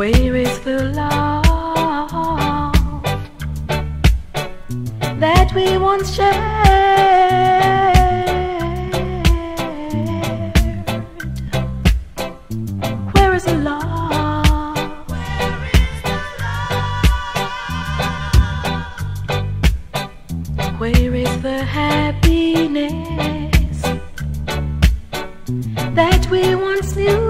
Where is the love that we once shared? Where is the love? Where is the happiness that we once knew?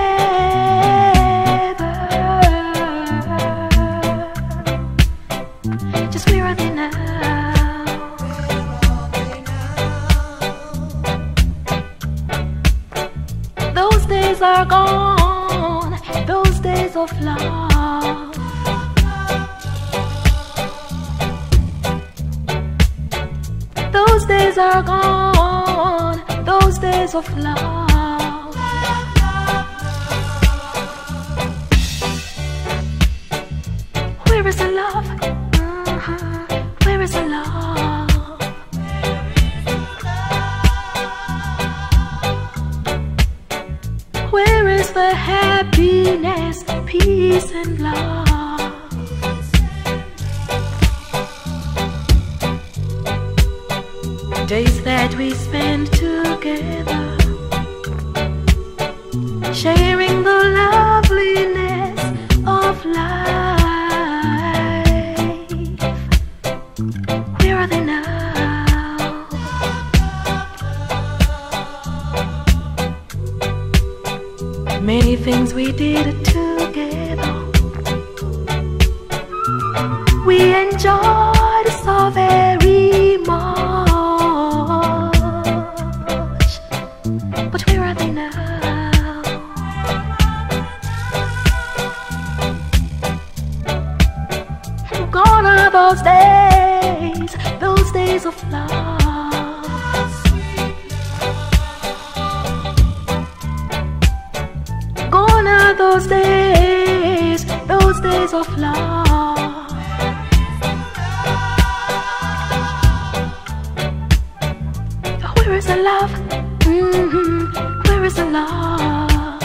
days are gone, those days of love. Those days are gone, those days of love. Where is the love? Uh-huh. Where is the love? Happiness, peace, and love? Days that we spend together, sharing the loveliness of life. Many things we did together. We enjoyed so very much. But where are they now? Gone are those days, those days of love. Days of love. Where is the love? Mhm. Where is the love?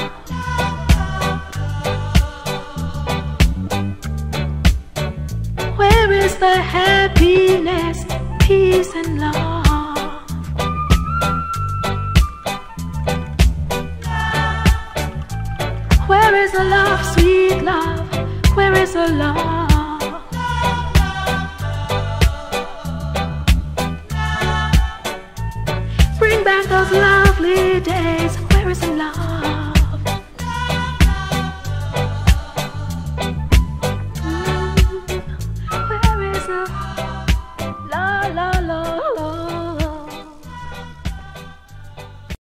Where is the happiness, peace, and love? Where is the love, sweet love? where is the love? Bring back those lovely days, where is the love?